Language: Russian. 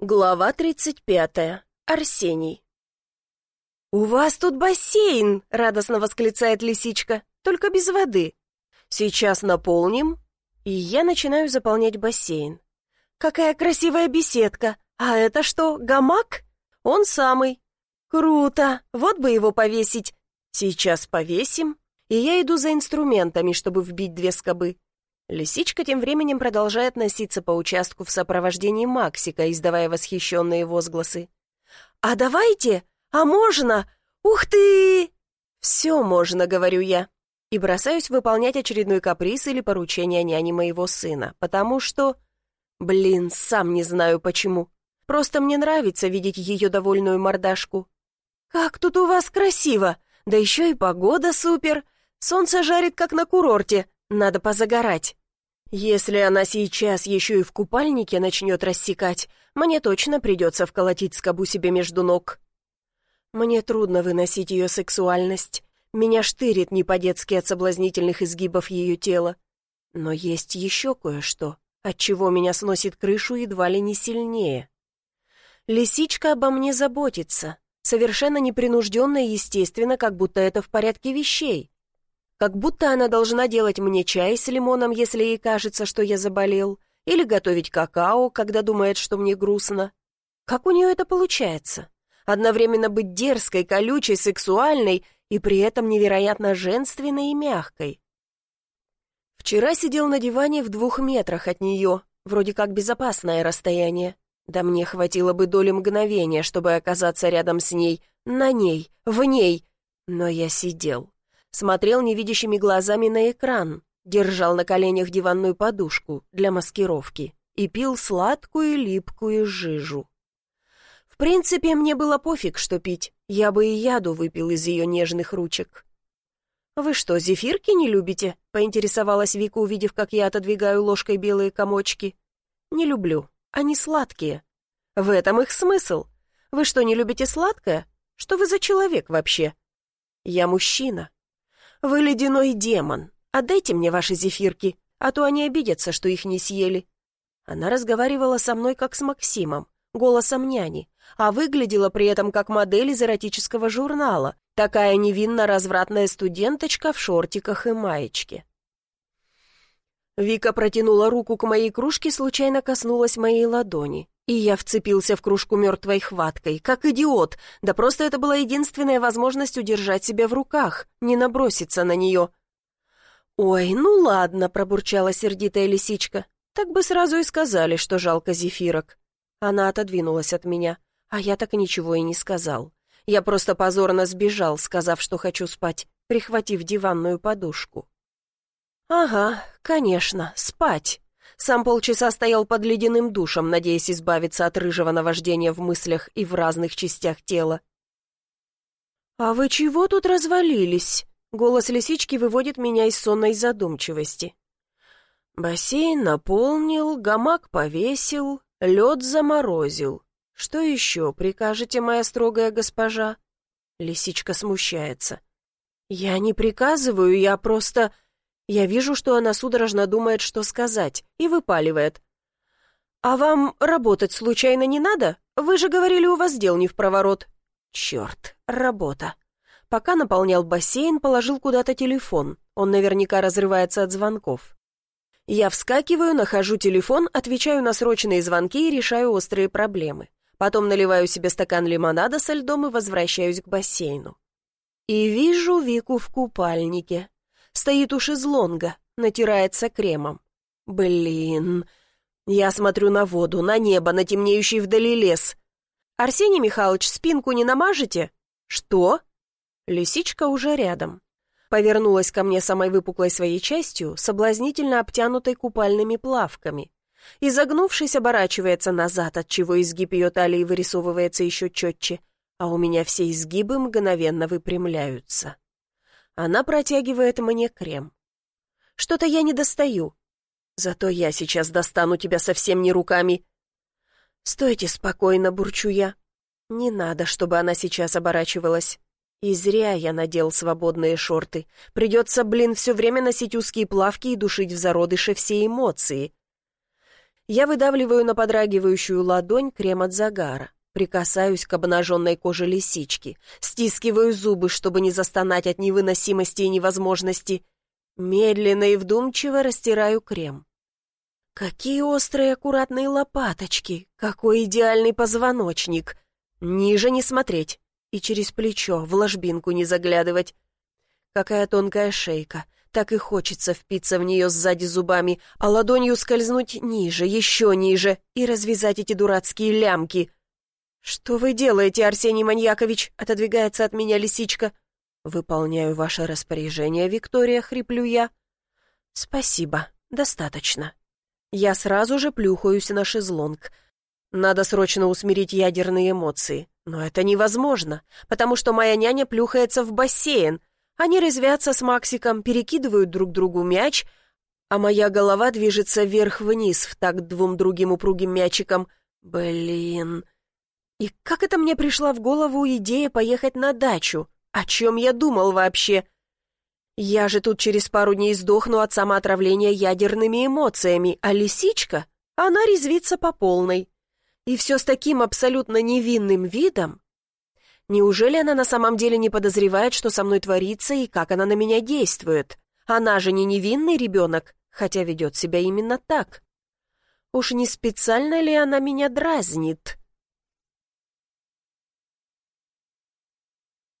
Глава 35. Арсений. «У вас тут бассейн!» — радостно восклицает лисичка. «Только без воды. Сейчас наполним». И я начинаю заполнять бассейн. «Какая красивая беседка! А это что, гамак?» «Он самый». «Круто! Вот бы его повесить!» «Сейчас повесим». И я иду за инструментами, чтобы вбить две скобы. Лисичка тем временем продолжает носиться по участку в сопровождении Максика, издавая восхищенные возгласы. «А давайте! А можно! Ух ты!» «Все можно», — говорю я, и бросаюсь выполнять очередной каприз или поручение няни моего сына, потому что... Блин, сам не знаю почему. Просто мне нравится видеть ее довольную мордашку. «Как тут у вас красиво! Да еще и погода супер! Солнце жарит, как на курорте, надо позагорать!» Если она сейчас еще и в купальнике начнет рассекать, мне точно придется вколотить скобу себе между ног. Мне трудно выносить ее сексуальность. Меня штырит не по-детски от соблазнительных изгибов ее тела. Но есть еще кое-что, от чего меня сносит крышу едва ли не сильнее. Лисичка обо мне заботится, совершенно непринужденно и естественно, как будто это в порядке вещей. Как будто она должна делать мне чай с лимоном, если ей кажется, что я заболел, или готовить какао, когда думает, что мне грустно. Как у нее это получается? Одновременно быть дерзкой, колючей, сексуальной и при этом невероятно женственной и мягкой. Вчера сидел на диване в двух метрах от нее, вроде как безопасное расстояние. Да мне хватило бы доли мгновения, чтобы оказаться рядом с ней, на ней, в ней. Но я сидел смотрел невидящими глазами на экран, держал на коленях диванную подушку для маскировки и пил сладкую липкую жижу. В принципе, мне было пофиг, что пить, я бы и яду выпил из ее нежных ручек. «Вы что, зефирки не любите?» — поинтересовалась Вика, увидев, как я отодвигаю ложкой белые комочки. «Не люблю. Они сладкие». «В этом их смысл. Вы что, не любите сладкое? Что вы за человек вообще?» «Я мужчина. «Вы ледяной демон. Отдайте мне ваши зефирки, а то они обидятся, что их не съели». Она разговаривала со мной, как с Максимом, голосом няни, а выглядела при этом как модель из эротического журнала, такая невинно-развратная студенточка в шортиках и маечке. Вика протянула руку к моей кружке, случайно коснулась моей ладони. И я вцепился в кружку мертвой хваткой, как идиот. Да просто это была единственная возможность удержать себя в руках, не наброситься на нее. «Ой, ну ладно», — пробурчала сердитая лисичка. «Так бы сразу и сказали, что жалко зефирок». Она отодвинулась от меня, а я так ничего и не сказал. Я просто позорно сбежал, сказав, что хочу спать, прихватив диванную подушку. «Ага, конечно, спать». Сам полчаса стоял под ледяным душем, надеясь избавиться от рыжего наваждения в мыслях и в разных частях тела. «А вы чего тут развалились?» Голос лисички выводит меня из сонной задумчивости. Бассейн наполнил, гамак повесил, лед заморозил. Что еще прикажете, моя строгая госпожа? Лисичка смущается. Я не приказываю, я просто... Я вижу, что она судорожно думает, что сказать, и выпаливает. «А вам работать случайно не надо? Вы же говорили, у вас дел не в проворот». «Черт, работа». Пока наполнял бассейн, положил куда-то телефон. Он наверняка разрывается от звонков. Я вскакиваю, нахожу телефон, отвечаю на срочные звонки и решаю острые проблемы. Потом наливаю себе стакан лимонада со льдом и возвращаюсь к бассейну. И вижу Вику в купальнике стоит у шезлонга, натирается кремом. Блин. Я смотрю на воду, на небо, на темнеющий вдали лес. «Арсений Михайлович, спинку не намажете?» «Что?» Лисичка уже рядом. Повернулась ко мне самой выпуклой своей частью, соблазнительно обтянутой купальными плавками. Изогнувшись, оборачивается назад, отчего изгиб ее талии вырисовывается еще четче, а у меня все изгибы мгновенно выпрямляются. Она протягивает мне крем. Что-то я не достаю. Зато я сейчас достану тебя совсем не руками. Стойте спокойно, бурчу я. Не надо, чтобы она сейчас оборачивалась. И зря я надел свободные шорты. Придется, блин, все время носить узкие плавки и душить в зародыше все эмоции. Я выдавливаю на подрагивающую ладонь крем от загара, прикасаюсь к обнаженной коже лисички, стискиваю зубы, чтобы не застонать от невыносимости и невозможности. Медленно и вдумчиво растираю крем. Какие острые аккуратные лопаточки, какой идеальный позвоночник. Ниже не смотреть и через плечо, в ложбинку не заглядывать. Какая тонкая шейка, так и хочется впиться в нее сзади зубами, а ладонью скользнуть ниже, еще ниже и развязать эти дурацкие лямки. «Что вы делаете, Арсений Маньякович?» — отодвигается от меня лисичка. «Выполняю ваше распоряжение, Виктория», — хриплю я. «Спасибо, достаточно». Я сразу же плюхаюсь на шезлонг. Надо срочно усмирить ядерные эмоции. Но это невозможно, потому что моя няня плюхается в бассейн. Они резвятся с Максиком, перекидывают друг другу мяч, а моя голова движется вверх-вниз в такт двум другим упругим мячикам. Блин. И как это мне пришла в голову идея поехать на дачу? О чем я думал вообще? Я же тут через пару дней сдохну от самоотравления ядерными эмоциями, а лисичка, она резвится по полной. И все с таким абсолютно невинным видом. Неужели она на самом деле не подозревает, что со мной творится и как она на меня действует? Она же не невинный ребенок, хотя ведет себя именно так. Уж не специально ли она меня дразнит?»